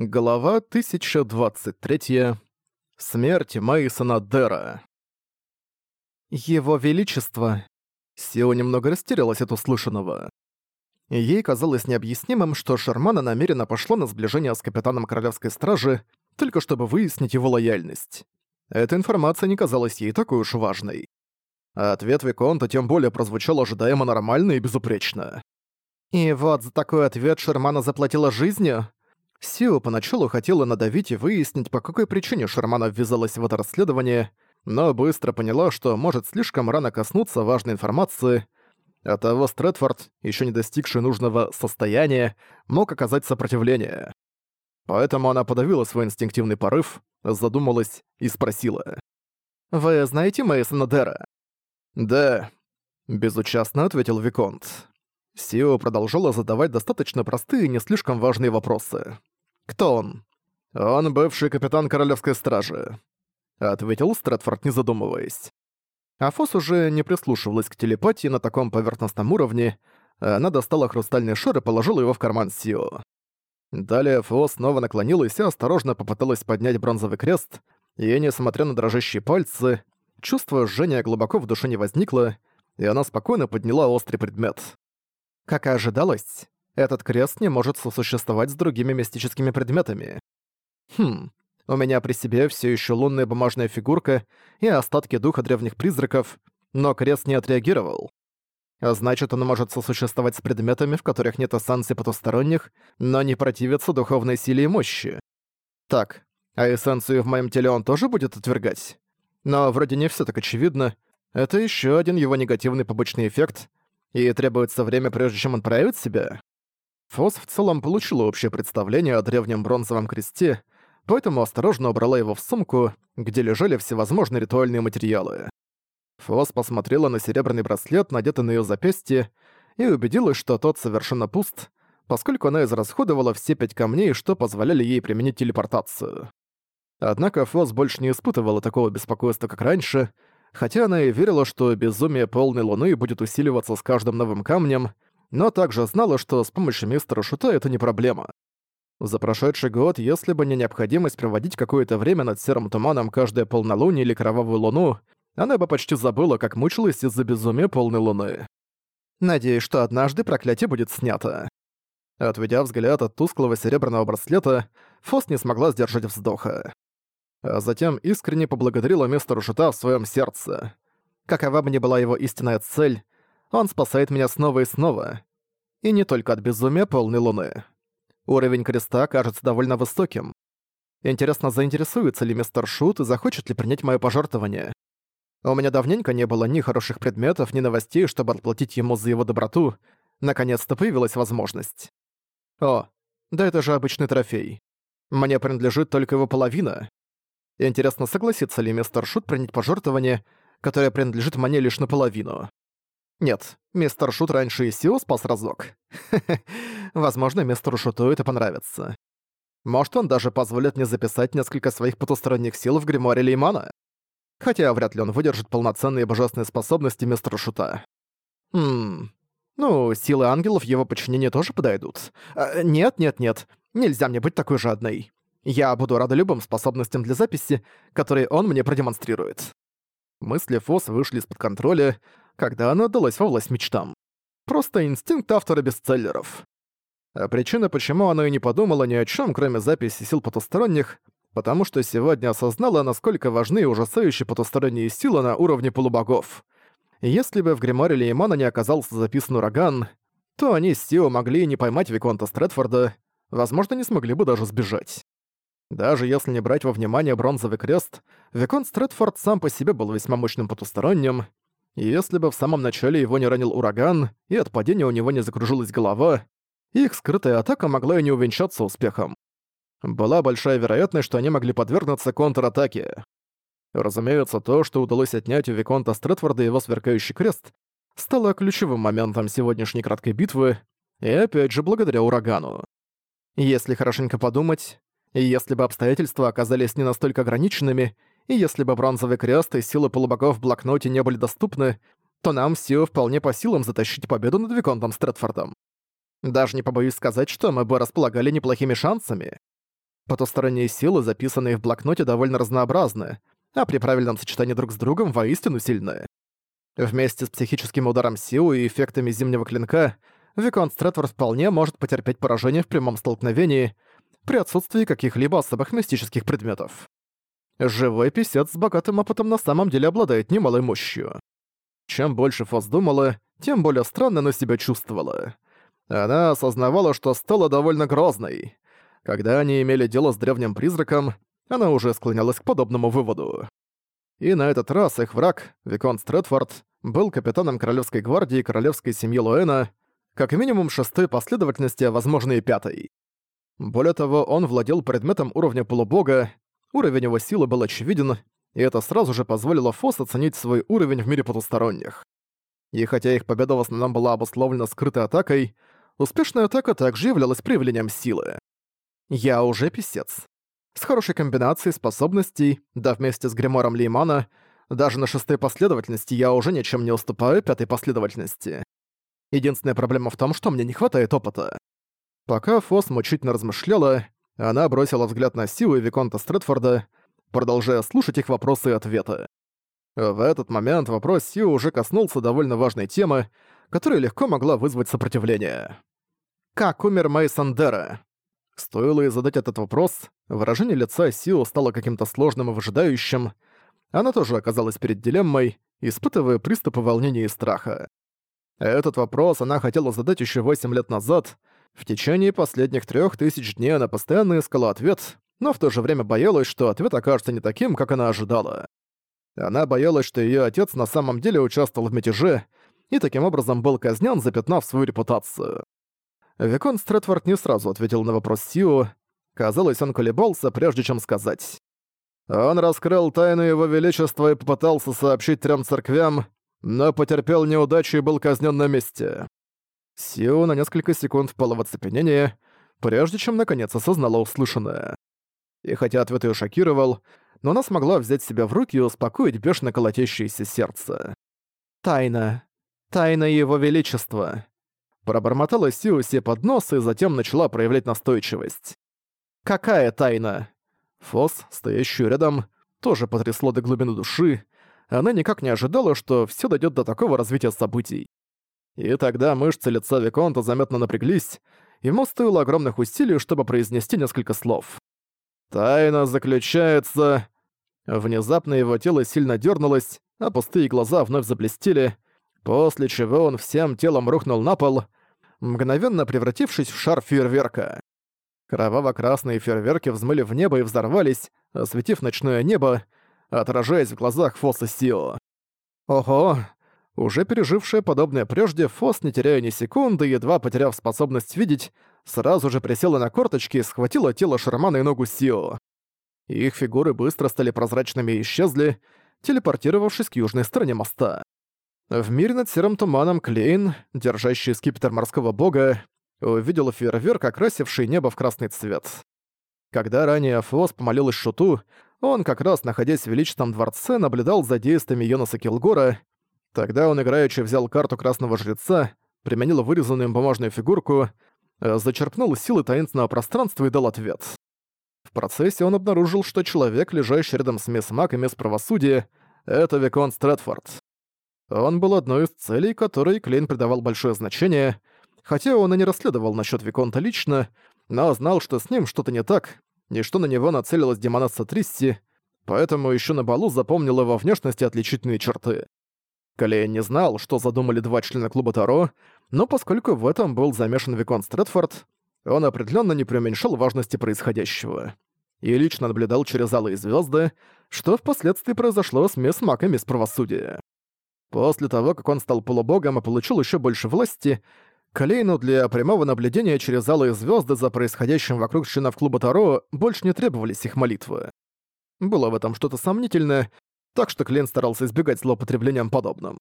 Глава 1023. Смерть Мэйсона Дера. Его Величество. Сио немного растерялась от услышанного. Ей казалось необъяснимым, что Шермана намеренно пошла на сближение с капитаном Королевской Стражи, только чтобы выяснить его лояльность. Эта информация не казалась ей такой уж важной. А ответ Виконта тем более прозвучал ожидаемо нормально и безупречно. «И вот за такой ответ Шермана заплатила жизнью?» Сио поначалу хотела надавить и выяснить, по какой причине Шармана ввязалась в это расследование, но быстро поняла, что может слишком рано коснуться важной информации, а того Стрэдфорд, еще не достигший нужного состояния, мог оказать сопротивление. Поэтому она подавила свой инстинктивный порыв, задумалась и спросила. «Вы знаете Мэйсона Дэра?» «Да», — безучастно ответил Виконт. Сио продолжала задавать достаточно простые и не слишком важные вопросы. «Кто он?» «Он бывший капитан Королевской Стражи», — ответил Стратфорд, не задумываясь. Афос уже не прислушивалась к телепатии на таком поверхностном уровне, она достала хрустальный шар и положила его в карман Сио. Далее Фо снова наклонилась и осторожно попыталась поднять бронзовый крест, и, несмотря на дрожащие пальцы, чувство жжения глубоко в душе не возникло, и она спокойно подняла острый предмет. Как и ожидалось, этот крест не может сосуществовать с другими мистическими предметами. Хм, у меня при себе все еще лунная бумажная фигурка и остатки духа древних призраков, но крест не отреагировал. А значит, он может сосуществовать с предметами, в которых нет эссенции потусторонних, но не противится духовной силе и мощи. Так, а эссенцию в моем теле он тоже будет отвергать? Но вроде не все так очевидно. Это еще один его негативный побочный эффект — и требуется время, прежде чем он проявит себя? Фос в целом получила общее представление о древнем бронзовом кресте, поэтому осторожно убрала его в сумку, где лежали всевозможные ритуальные материалы. Фос посмотрела на серебряный браслет, надетый на ее запястье, и убедилась, что тот совершенно пуст, поскольку она израсходовала все пять камней, что позволяли ей применить телепортацию. Однако Фос больше не испытывала такого беспокойства, как раньше — хотя она и верила, что безумие полной луны будет усиливаться с каждым новым камнем, но также знала, что с помощью мистера Шута это не проблема. За прошедший год, если бы не необходимость проводить какое-то время над серым туманом каждое полнолуние или кровавую луну, она бы почти забыла, как мучилась из-за безумия полной луны. Надеюсь, что однажды проклятие будет снято. Отведя взгляд от тусклого серебряного браслета, Фос не смогла сдержать вздоха а затем искренне поблагодарила мистера Шута в своем сердце. Какова бы ни была его истинная цель, он спасает меня снова и снова. И не только от безумия полной луны. Уровень креста кажется довольно высоким. Интересно, заинтересуется ли мистер Шут и захочет ли принять моё пожертвование. У меня давненько не было ни хороших предметов, ни новостей, чтобы отплатить ему за его доброту. Наконец-то появилась возможность. О, да это же обычный трофей. Мне принадлежит только его половина. Интересно, согласится ли мистер Шут принять пожертвование, которое принадлежит мне лишь наполовину? Нет, мистер Шут раньше и Исио спас разок. Возможно, мистеру Шуту это понравится. Может, он даже позволит мне записать несколько своих потусторонних сил в гримуаре Леймана? Хотя вряд ли он выдержит полноценные божественные способности мистера Шута. Хм... Ну, силы ангелов его подчинения тоже подойдут. А, Нет-нет-нет, нельзя мне быть такой жадной. Я буду рада любым способностям для записи, которые он мне продемонстрирует. Мысли Фос вышли из-под контроля, когда она отдалась во власть мечтам. Просто инстинкт автора бестселлеров. А причина, почему она и не подумала ни о чем, кроме записи сил потусторонних, потому что сегодня осознала, насколько важны и ужасающие потусторонние силы на уровне полубогов. Если бы в гримуаре Леймана не оказался записан ураган, то они с Сио могли и не поймать Виконта Стрэдфорда, возможно, не смогли бы даже сбежать. Даже если не брать во внимание бронзовый крест, Викон Стрэдфорд сам по себе был весьма мощным потусторонним, и если бы в самом начале его не ранил ураган, и от падения у него не закружилась голова, их скрытая атака могла и не увенчаться успехом. Была большая вероятность, что они могли подвергнуться контратаке. Разумеется, то, что удалось отнять у Виконта Стрэдфорда его сверкающий крест, стало ключевым моментом сегодняшней краткой битвы, и опять же благодаря урагану. Если хорошенько подумать, и если бы обстоятельства оказались не настолько ограниченными, и если бы бронзовый крест и силы полубогов в блокноте не были доступны, то нам все вполне по силам затащить победу над Виконтом Стрэдфордом. Даже не побоюсь сказать, что мы бы располагали неплохими шансами. Потусторонние силы, записанные в блокноте, довольно разнообразны, а при правильном сочетании друг с другом воистину сильны. Вместе с психическим ударом силы и эффектами Зимнего Клинка Виконт Стрэдфорд вполне может потерпеть поражение в прямом столкновении — при отсутствии каких-либо особых мистических предметов. Живой писец с богатым опытом на самом деле обладает немалой мощью. Чем больше Фос думала, тем более странно она себя чувствовала. Она осознавала, что стала довольно грозной. Когда они имели дело с древним призраком, она уже склонялась к подобному выводу. И на этот раз их враг, Викон Стрэдфорд, был капитаном Королевской гвардии королевской семьи Луэна, как минимум шестой последовательности, а возможно и пятой. Более того, он владел предметом уровня полубога, уровень его силы был очевиден, и это сразу же позволило Фос оценить свой уровень в мире потусторонних. И хотя их победа в основном была обусловлена скрытой атакой, успешная атака также являлась проявлением силы. Я уже писец. С хорошей комбинацией способностей, да вместе с гримором Леймана, даже на шестой последовательности я уже ничем не уступаю пятой последовательности. Единственная проблема в том, что мне не хватает опыта. Пока Фос мучительно размышляла, она бросила взгляд на Сиу и Виконта Стрэдфорда, продолжая слушать их вопросы и ответы. В этот момент вопрос Сиу уже коснулся довольно важной темы, которая легко могла вызвать сопротивление. «Как умер Мейсон Дера?» Стоило ей задать этот вопрос, выражение лица Сиу стало каким-то сложным и выжидающим. Она тоже оказалась перед дилеммой, испытывая приступы волнения и страха. Этот вопрос она хотела задать еще 8 лет назад, в течение последних трех тысяч дней она постоянно искала ответ, но в то же время боялась, что ответ окажется не таким, как она ожидала. Она боялась, что ее отец на самом деле участвовал в мятеже и таким образом был казнен, запятнав свою репутацию. Викон Стрэдфорд не сразу ответил на вопрос Сью, Казалось, он колебался, прежде чем сказать. Он раскрыл тайну его величества и попытался сообщить трем церквям, но потерпел неудачу и был казнен на месте. Сио на несколько секунд впала в оцепенение, прежде чем наконец осознала услышанное. И хотя ответ её шокировал, но она смогла взять себя в руки и успокоить бешено колотящееся сердце. «Тайна. Тайна Его Величества». Пробормотала Сио себе под нос и затем начала проявлять настойчивость. «Какая тайна?» Фос, стоящую рядом, тоже потрясло до глубины души. Она никак не ожидала, что всё дойдёт до такого развития событий. И тогда мышцы лица Виконта заметно напряглись, ему стоило огромных усилий, чтобы произнести несколько слов. «Тайна заключается...» Внезапно его тело сильно дернулось, а пустые глаза вновь заблестели, после чего он всем телом рухнул на пол, мгновенно превратившись в шар фейерверка. Кроваво-красные фейерверки взмыли в небо и взорвались, осветив ночное небо, отражаясь в глазах Фосса Сио. Ого, уже пережившая подобное прежде, Фос, не теряя ни секунды, едва потеряв способность видеть, сразу же присела на корточки и схватила тело Шармана и ногу Сио. Их фигуры быстро стали прозрачными и исчезли, телепортировавшись к южной стороне моста. В мире над серым туманом Клейн, держащий скипетр морского бога, увидел фейерверк, окрасивший небо в красный цвет. Когда ранее Фос помолилась Шуту, он, как раз находясь в Величественном дворце, наблюдал за действиями Йонаса Килгора, Тогда он играючи взял карту Красного Жреца, применил вырезанную бумажную фигурку, э, зачерпнул силы таинственного пространства и дал ответ. В процессе он обнаружил, что человек, лежащий рядом с мисс Мак и мисс Правосудия, это Викон Стрэдфорд. Он был одной из целей, которой Клейн придавал большое значение, хотя он и не расследовал насчет Виконта лично, но знал, что с ним что-то не так, и что на него нацелилась демонесса Трисси, поэтому еще на балу запомнила во внешности отличительные черты. Калея не знал, что задумали два члена клуба Таро, но поскольку в этом был замешан Викон Стрэдфорд, он определенно не преуменьшал важности происходящего. И лично наблюдал через алые звезды, что впоследствии произошло с мисс Мак и Правосудия. После того, как он стал полубогом и получил еще больше власти, Калейну для прямого наблюдения через алые звезды за происходящим вокруг членов клуба Таро больше не требовались их молитвы. Было в этом что-то сомнительное, так что Клин старался избегать злоупотреблением подобным.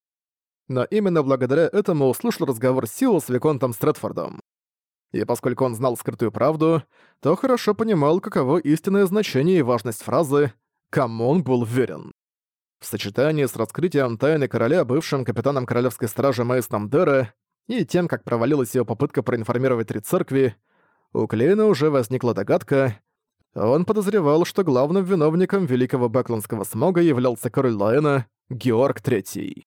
Но именно благодаря этому услышал разговор Сио с Виконтом Стрэдфордом. И поскольку он знал скрытую правду, то хорошо понимал, каково истинное значение и важность фразы «кому он был верен». В сочетании с раскрытием тайны короля бывшим капитаном королевской стражи Мейсном Дера и тем, как провалилась его попытка проинформировать три церкви, у Клейна уже возникла догадка, он подозревал, что главным виновником великого бэкландского смога являлся король Лайна Георг Третий.